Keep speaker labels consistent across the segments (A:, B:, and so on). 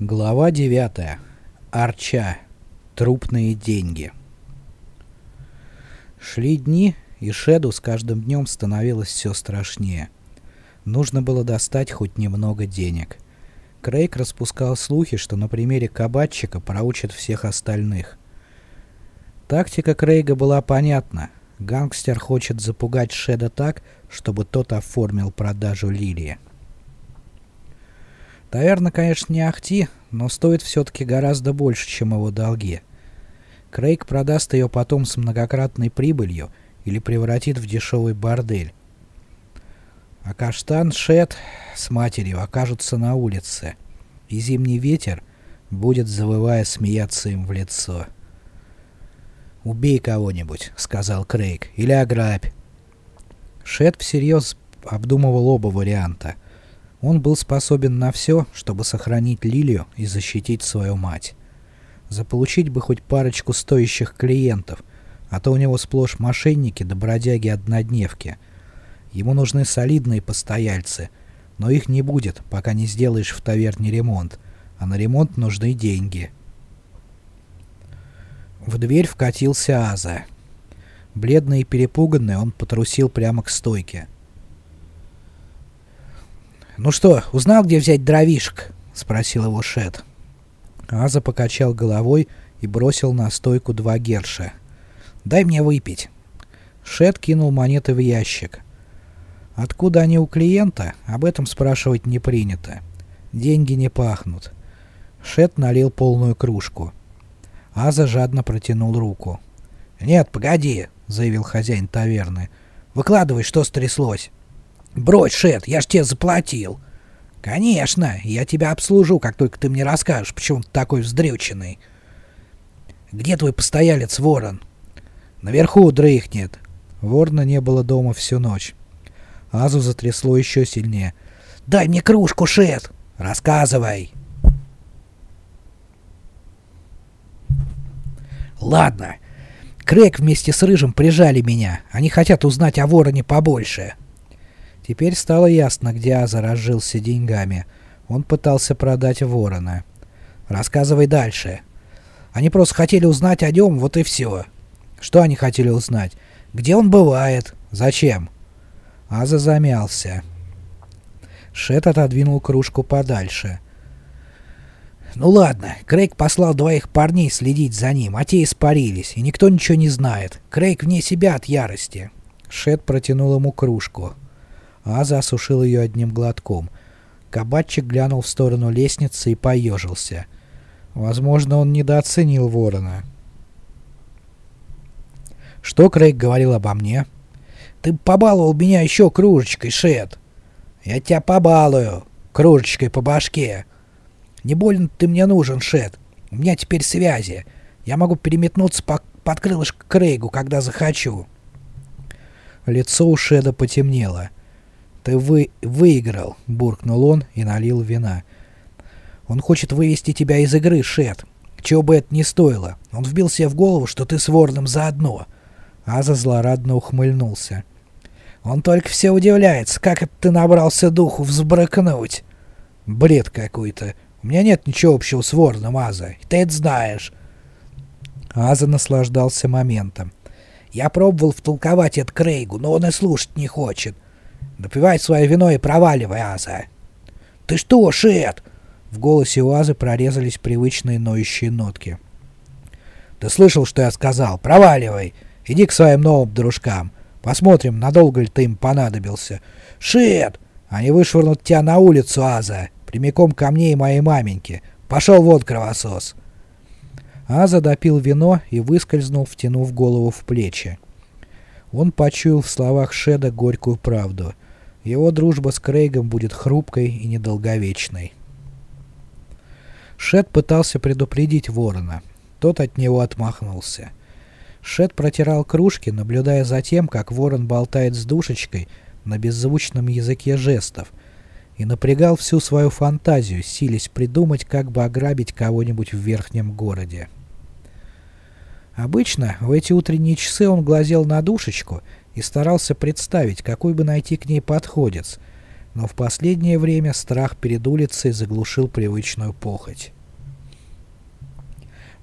A: Глава 9. Арча. Трупные деньги. Шли дни, и Шеду с каждым днем становилось все страшнее. Нужно было достать хоть немного денег. Крейг распускал слухи, что на примере кабачика проучат всех остальных. Тактика Крейга была понятна. Гангстер хочет запугать Шеда так, чтобы тот оформил продажу Лилии. Таверна, конечно, не ахти, но стоит все-таки гораздо больше, чем его долги. Крейг продаст ее потом с многократной прибылью или превратит в дешевый бордель. А Каштан Шет с матерью окажутся на улице, и зимний ветер будет, завывая, смеяться им в лицо. «Убей кого-нибудь», — сказал Крейг, — «или ограбь». Шет всерьез обдумывал оба варианта — он был способен на все, чтобы сохранить Лилию и защитить свою мать. Заполучить бы хоть парочку стоящих клиентов, а то у него сплошь мошенники да бродяги-однодневки. Ему нужны солидные постояльцы, но их не будет, пока не сделаешь в таверне ремонт, а на ремонт нужны деньги. В дверь вкатился Аза. Бледный и перепуганный, он потрусил прямо к стойке. «Ну что, узнал, где взять дровишек?» — спросил его Шет. Аза покачал головой и бросил на стойку два герша. «Дай мне выпить». Шет кинул монеты в ящик. Откуда они у клиента, об этом спрашивать не принято. Деньги не пахнут. Шет налил полную кружку. Аза жадно протянул руку. «Нет, погоди», — заявил хозяин таверны. «Выкладывай, что стряслось». «Брось, Шет, я ж тебе заплатил». «Конечно, я тебя обслужу, как только ты мне расскажешь, почему ты такой вздрюченный». «Где твой постоялец, Ворон?» «Наверху дрыхнет». Ворона не было дома всю ночь. Азу затрясло еще сильнее. «Дай мне кружку, Шет!» «Рассказывай!» «Ладно. Крэк вместе с Рыжим прижали меня. Они хотят узнать о Вороне побольше». Теперь стало ясно, где Аза разжился деньгами. Он пытался продать ворона. «Рассказывай дальше». «Они просто хотели узнать о нем, вот и все». «Что они хотели узнать?» «Где он бывает?» «Зачем?» Аза замялся. Шет отодвинул кружку подальше. «Ну ладно, Крейг послал двоих парней следить за ним, а те испарились, и никто ничего не знает. Крейг вне себя от ярости». Шет протянул ему кружку. Аза осушил ее одним глотком. Кабатчик глянул в сторону лестницы и поежился. Возможно, он недооценил ворона. «Что Крейг говорил обо мне?» «Ты побаловал меня еще кружечкой, Шет!» «Я тебя побалую, кружечкой по башке!» «Не больно ты мне нужен, Шет. У меня теперь связи. Я могу переметнуться по под крылышко Крейгу, когда захочу». Лицо у Шеда потемнело. «Ты вы... выиграл», — буркнул он и налил вина. «Он хочет вывести тебя из игры, Шет. Чего бы это ни стоило. Он вбил себе в голову, что ты с Ворном заодно». Аза злорадно ухмыльнулся. «Он только все удивляется, как это ты набрался духу взбрыкнуть». «Бред какой-то. У меня нет ничего общего с Ворном, Аза. Ты это знаешь». Аза наслаждался моментом. «Я пробовал втолковать это Крейгу, но он и слушать не хочет. Допивай свое вино и проваливай, Аза. Ты что, Шет? В голосе у Азы прорезались привычные ноющие нотки. Ты слышал, что я сказал? Проваливай. Иди к своим новым дружкам. Посмотрим, надолго ли ты им понадобился. Шет! Они вышвырнут тебя на улицу, Аза. Прямиком ко мне и моей маменьке. Пошел вот, кровосос. Аза допил вино и выскользнул, втянув голову в плечи. Он почуял в словах Шеда горькую правду. Его дружба с Крейгом будет хрупкой и недолговечной. Шед пытался предупредить ворона. Тот от него отмахнулся. Шед протирал кружки, наблюдая за тем, как ворон болтает с душечкой на беззвучном языке жестов, и напрягал всю свою фантазию, силясь придумать, как бы ограбить кого-нибудь в верхнем городе. Обычно в эти утренние часы он глазел на душечку и старался представить, какой бы найти к ней подходец. но в последнее время страх перед улицей заглушил привычную похоть.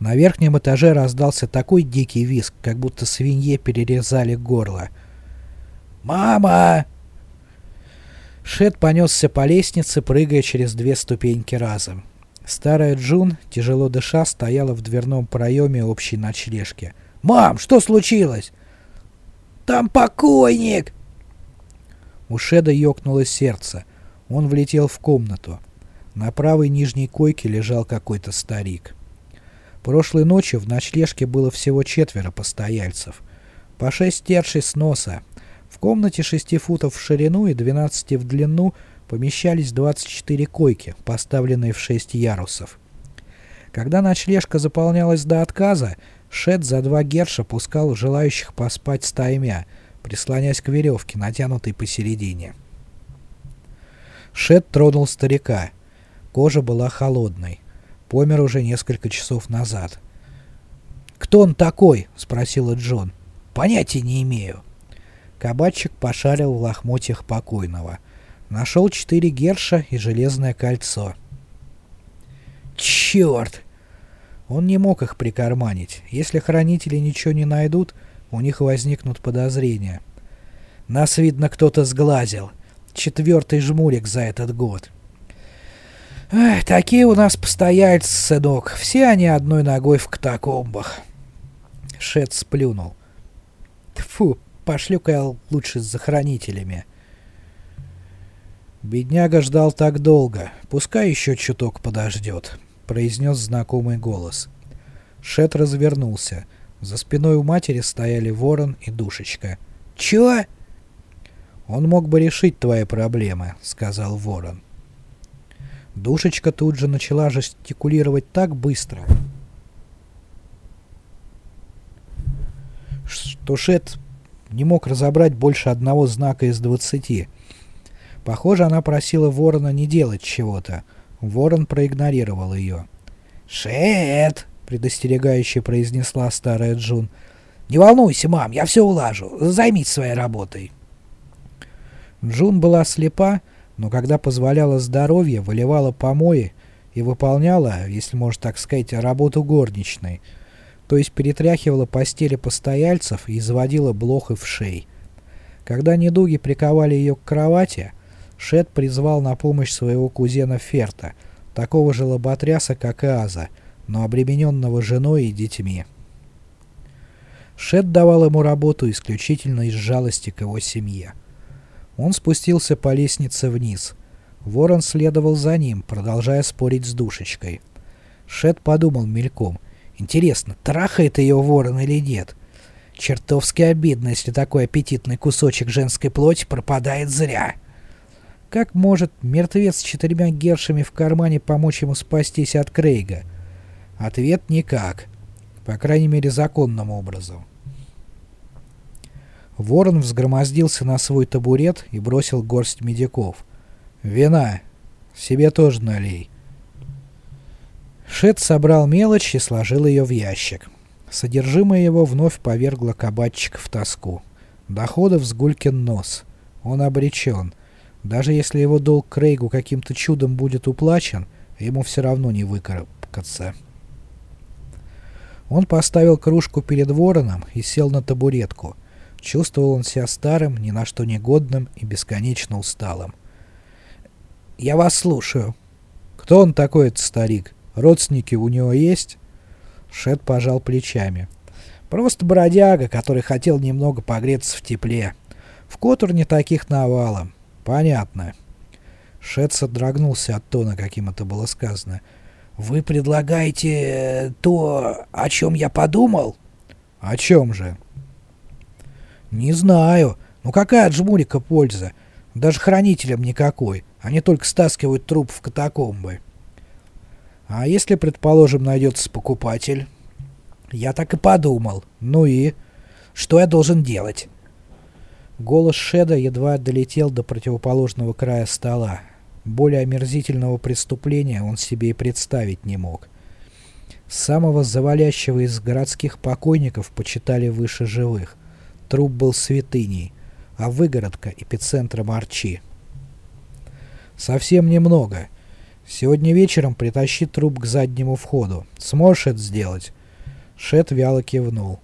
A: На верхнем этаже раздался такой дикий визг, как будто свинье перерезали горло. «Мама!» Шет понесся по лестнице, прыгая через две ступеньки разом. Старая Джун, тяжело дыша, стояла в дверном проеме общей ночлежки. «Мам, что случилось?» «Там покойник!» У Шеда ёкнуло сердце. Он влетел в комнату. На правой нижней койке лежал какой-то старик. Прошлой ночью в ночлежке было всего четверо постояльцев. По шесть тершей с носа. В комнате 6 футов в ширину и 12 в длину помещались 24 койки, поставленные в 6 ярусов. Когда ночлежка заполнялась до отказа, Шед за два герша пускал желающих поспать стаймя, прислонясь к веревке, натянутой посередине. Шед тронул старика. Кожа была холодной. Помер уже несколько часов назад. «Кто он такой?» — спросила Джон. «Понятия не имею». Кабачик пошарил в лохмотьях покойного. Нашел четыре герша и железное кольцо. «Черт!» Он не мог их прикарманить. Если хранители ничего не найдут, у них возникнут подозрения. Нас, видно, кто-то сглазил. Четвертый жмурик за этот год. Эх, такие у нас постояльцы, сынок. Все они одной ногой в катакомбах. Шет сплюнул. Тфу, пошлю-ка я лучше с захоронителями. Бедняга ждал так долго. Пускай еще чуток подождет произнес знакомый голос. Шет развернулся. За спиной у матери стояли ворон и душечка. «Чё?» «Он мог бы решить твои проблемы», — сказал ворон. Душечка тут же начала жестикулировать так быстро, что Шет не мог разобрать больше одного знака из двадцати. Похоже, она просила ворона не делать чего-то, Ворон проигнорировал ее. «Шет!» — предостерегающе произнесла старая Джун. «Не волнуйся, мам, я все улажу. Займись своей работой». Джун была слепа, но когда позволяла здоровье, выливала помои и выполняла, если можно так сказать, работу горничной, то есть перетряхивала постели постояльцев и заводила блох и вшей. Когда недуги приковали ее к кровати, Шет призвал на помощь своего кузена Ферта, такого же лоботряса, как и Аза, но обремененного женой и детьми. Шет давал ему работу исключительно из жалости к его семье. Он спустился по лестнице вниз. Ворон следовал за ним, продолжая спорить с душечкой. Шет подумал мельком. Интересно, трахает ее ворон или нет? Чертовски обидно, если такой аппетитный кусочек женской плоти пропадает зря. Как может мертвец с четырьмя гершами в кармане помочь ему спастись от Крейга? Ответ никак. По крайней мере, законным образом. Ворон взгромоздился на свой табурет и бросил горсть медиков. «Вина! Себе тоже налей!» Шет собрал мелочь и сложил ее в ящик. Содержимое его вновь повергло кабачик в тоску. Доходов с Гулькин нос. Он обречен. Даже если его долг Крейгу каким-то чудом будет уплачен, ему все равно не выкарабкаться. Он поставил кружку перед вороном и сел на табуретку. Чувствовал он себя старым, ни на что негодным и бесконечно усталым. «Я вас слушаю». «Кто он такой, этот старик? Родственники у него есть?» Шет пожал плечами. «Просто бродяга, который хотел немного погреться в тепле. В Которне таких навалом. «Понятно». Шет содрогнулся от тона, каким это было сказано. «Вы предлагаете э, то, о чем я подумал?» «О чем же?» «Не знаю. Ну какая от жмурика польза? Даже хранителям никакой. Они только стаскивают труп в катакомбы». «А если, предположим, найдется покупатель?» «Я так и подумал. Ну и? Что я должен делать?» Голос Шеда едва долетел до противоположного края стола. Более омерзительного преступления он себе и представить не мог. Самого завалящего из городских покойников почитали выше живых. Труп был святыней, а выгородка — эпицентром Арчи. Совсем немного. Сегодня вечером притащи труп к заднему входу. Сможешь это сделать? Шет вяло кивнул.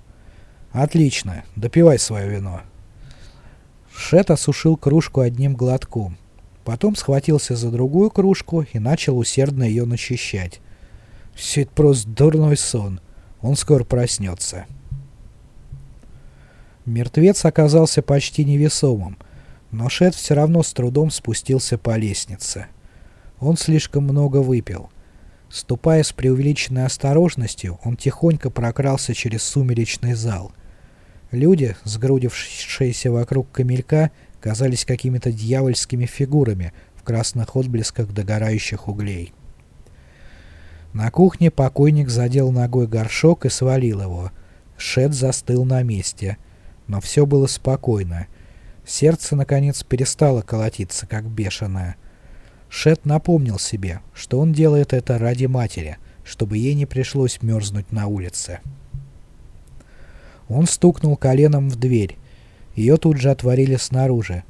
A: Отлично, допивай свое вино. Шет осушил кружку одним глотком. Потом схватился за другую кружку и начал усердно ее начищать. Все это просто дурной сон. Он скоро проснется. Мертвец оказался почти невесомым, но Шет все равно с трудом спустился по лестнице. Он слишком много выпил. Ступая с преувеличенной осторожностью, он тихонько прокрался через сумеречный зал. Люди, сгрудившиеся вокруг камелька, казались какими-то дьявольскими фигурами в красных отблесках догорающих углей. На кухне покойник задел ногой горшок и свалил его. Шет застыл на месте. Но все было спокойно. Сердце, наконец, перестало колотиться, как бешеное. Шет напомнил себе, что он делает это ради матери, чтобы ей не пришлось мерзнуть на улице. Он стукнул коленом в дверь. Ее тут же отворили снаружи.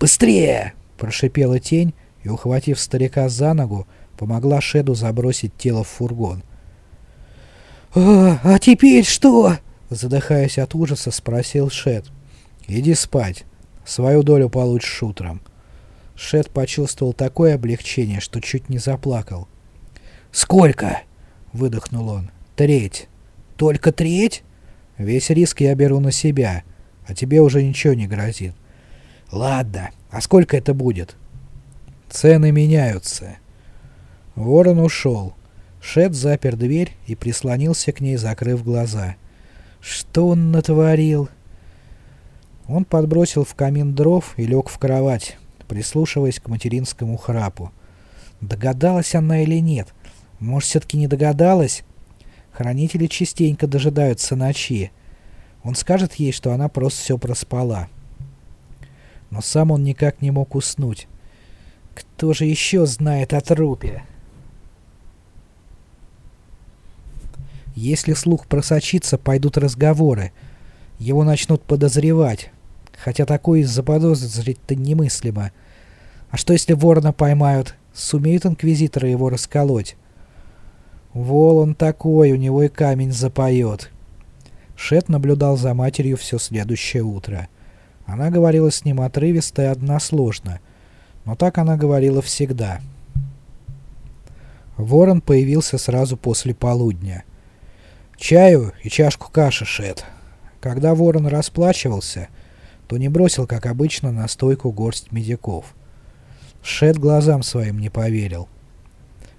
A: «Быстрее!» – прошипела тень и, ухватив старика за ногу, помогла Шеду забросить тело в фургон. «А, а теперь что?» – задыхаясь от ужаса, спросил Шед. «Иди спать. Свою долю получишь утром». Шед почувствовал такое облегчение, что чуть не заплакал. «Сколько?» — выдохнул он. «Треть». «Только треть?» «Весь риск я беру на себя, а тебе уже ничего не грозит». «Ладно, а сколько это будет?» «Цены меняются». Ворон ушел. Шед запер дверь и прислонился к ней, закрыв глаза. Что он натворил? Он подбросил в камин дров и лег в кровать, прислушиваясь к материнскому храпу. Догадалась она или нет? Может, все-таки не догадалась? Хранители частенько дожидаются ночи. Он скажет ей, что она просто все проспала. Но сам он никак не мог уснуть. Кто же еще знает о трупе? Если слух просочится, пойдут разговоры. Его начнут подозревать. Хотя такое заподозрить-то немыслимо. А что если ворона поймают? Сумеют инквизиторы его расколоть? Вол он такой, у него и камень запоет. Шет наблюдал за матерью все следующее утро. Она говорила с ним отрывисто и односложно. Но так она говорила всегда. Ворон появился сразу после полудня. Чаю и чашку каши, Шет. Когда ворон расплачивался, то не бросил, как обычно, на стойку горсть медиков. Шет глазам своим не поверил.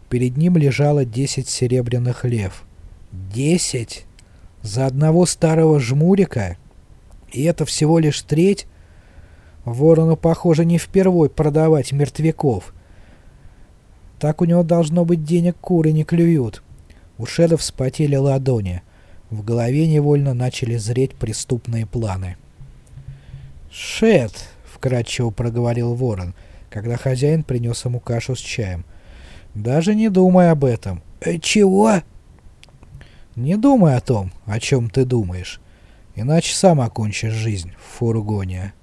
A: Перед ним лежало десять серебряных лев. Десять? За одного старого жмурика? И это всего лишь треть? Ворону, похоже, не впервой продавать мертвяков. Так у него должно быть денег куры не клюют. У Шеда вспотели ладони. В голове невольно начали зреть преступные планы. «Шед!» — вкратчиво проговорил ворон, когда хозяин принес ему кашу с чаем. «Даже не думай об этом». «Э, «Чего?» «Не думай о том, о чем ты думаешь, иначе сам окончишь жизнь в фургоне».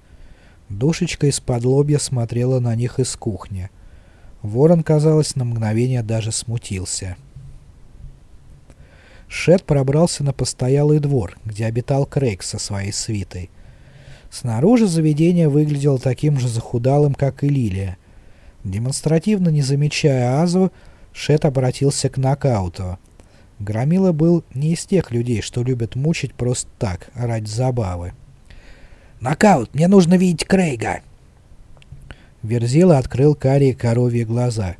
A: Душечка из-под лобья смотрела на них из кухни. Ворон, казалось, на мгновение даже смутился. Шет пробрался на постоялый двор, где обитал Крейг со своей свитой. Снаружи заведение выглядело таким же захудалым, как и Лилия. Демонстративно не замечая Азу, Шет обратился к нокауту. Громила был не из тех людей, что любят мучить просто так, ради забавы. «Нокаут! Мне нужно видеть Крейга!» Верзила открыл карие коровьи глаза.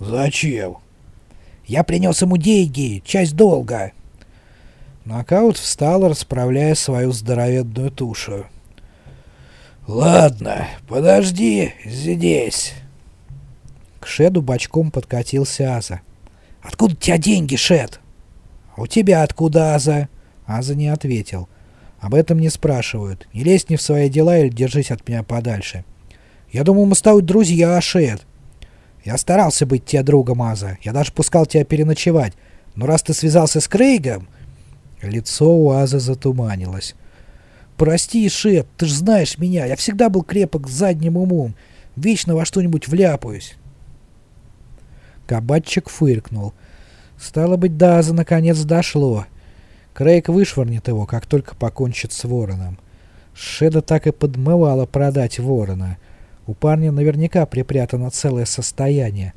A: «Зачем?» Я принес ему деньги, часть долга. Нокаут встал, расправляя свою здоровенную тушу. «Ладно, подожди здесь». К Шеду бочком подкатился Аза. «Откуда у тебя деньги, Шед?» «У тебя откуда, Аза?» Аза не ответил. «Об этом не спрашивают. Не лезь не в свои дела или держись от меня подальше». «Я думал, мы стали друзья, Шед». Я старался быть тебе другом, Аза. Я даже пускал тебя переночевать. Но раз ты связался с Крейгом...» Лицо у Аза затуманилось. «Прости, Шеп, ты ж знаешь меня. Я всегда был крепок с задним умом. Вечно во что-нибудь вляпаюсь. Кабатчик фыркнул. Стало быть, Даза наконец дошло. Крейг вышвырнет его, как только покончит с вороном. Шеда так и подмывала продать ворона. У парня наверняка припрятано целое состояние.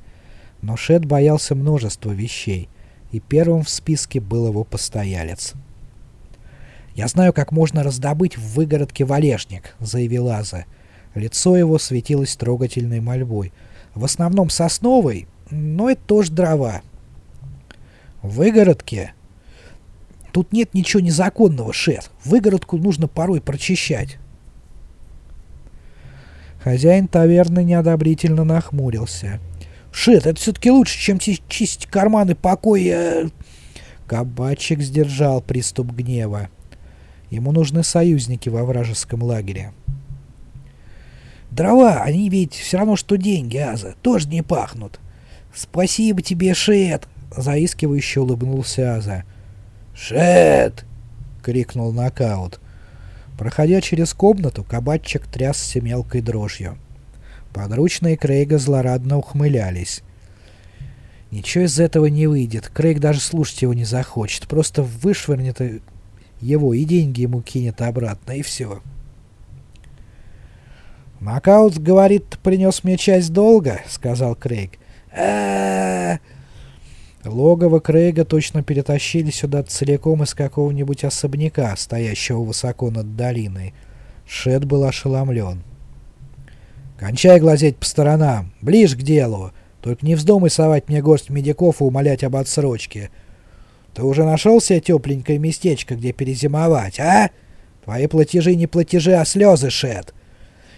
A: Но Шед боялся множества вещей, и первым в списке был его постоялец. «Я знаю, как можно раздобыть в выгородке валежник», — заявил Аза. Лицо его светилось трогательной мольбой. «В основном сосновый, но это тоже дрова». «В выгородке?» «Тут нет ничего незаконного, шеф. Выгородку нужно порой прочищать». Хозяин таверны неодобрительно нахмурился. «Шет, это все-таки лучше, чем чистить карманы покоя...» Кабачик сдержал приступ гнева. Ему нужны союзники во вражеском лагере. Дрова, они ведь все равно, что деньги, Аза, тоже не пахнут. Спасибо тебе, Шет, заискивающе улыбнулся Аза. Шет! крикнул нокаут. Проходя через комнату, кабачик трясся мелкой дрожью. Подручные Крейга злорадно ухмылялись. Ничего из этого не выйдет. Крейг даже слушать его не захочет. Просто вышвырнет его и деньги ему кинет обратно, и все. «Нокаут, говорит, принес мне часть долга», — сказал Крейг. А Логово Крейга точно перетащили сюда целиком из какого-нибудь особняка, стоящего высоко над долиной. Шед был ошеломлен. «Кончай глазеть по сторонам, ближе к делу. Только не вздумай совать мне горсть медиков и умолять об отсрочке. Ты уже нашел себе тепленькое местечко, где перезимовать, а? Твои платежи не платежи, а слезы, Шет.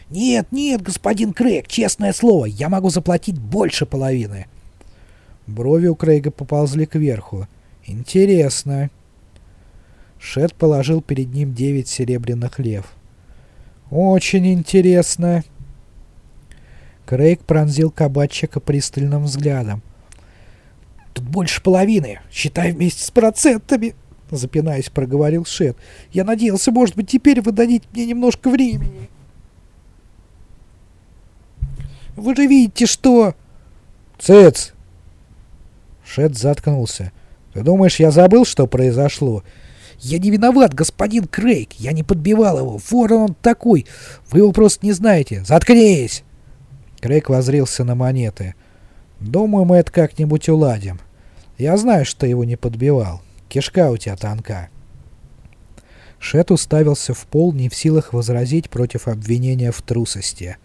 A: Нет, нет, господин Крейг, честное слово, я могу заплатить больше половины. Брови у Крейга поползли кверху. Интересно. Шет положил перед ним девять серебряных лев. Очень интересно. Крейг пронзил кабачика пристальным взглядом. Тут больше половины, считай вместе с процентами, запинаясь, проговорил Шет. Я надеялся, может быть, теперь вы дадите мне немножко времени. Вы же видите, что... Цец! Шет заткнулся. Ты думаешь, я забыл, что произошло? Я не виноват, господин Крейг. Я не подбивал его. Ворон он такой. Вы его просто не знаете. Заткнись! Крейг возрился на монеты. Думаю, мы это как-нибудь уладим. Я знаю, что его не подбивал. Кишка у тебя тонка. Шет уставился в пол, не в силах возразить против обвинения в трусости.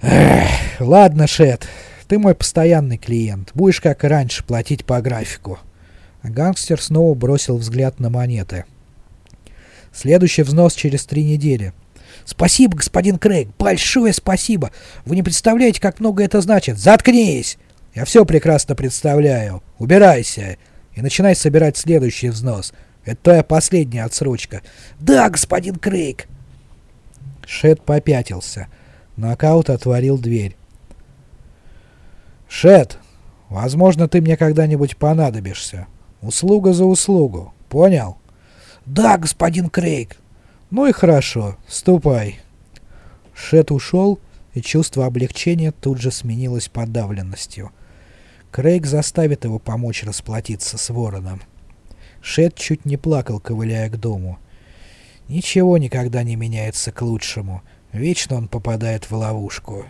A: Эх, ладно, Шет, ты мой постоянный клиент. Будешь, как и раньше, платить по графику. Гангстер снова бросил взгляд на монеты. Следующий взнос через три недели. Спасибо, господин Крейг, большое спасибо. Вы не представляете, как много это значит. Заткнись! Я все прекрасно представляю. Убирайся и начинай собирать следующий взнос. Это твоя последняя отсрочка. Да, господин Крейг. Шет попятился. Нокаут отворил дверь. Шет, возможно, ты мне когда-нибудь понадобишься. Услуга за услугу. Понял? Да, господин Крейг. Ну и хорошо. Ступай. Шет ушел, и чувство облегчения тут же сменилось подавленностью. Крейг заставит его помочь расплатиться с вороном. Шет чуть не плакал, ковыляя к дому. Ничего никогда не меняется к лучшему. Вечно он попадает в ловушку.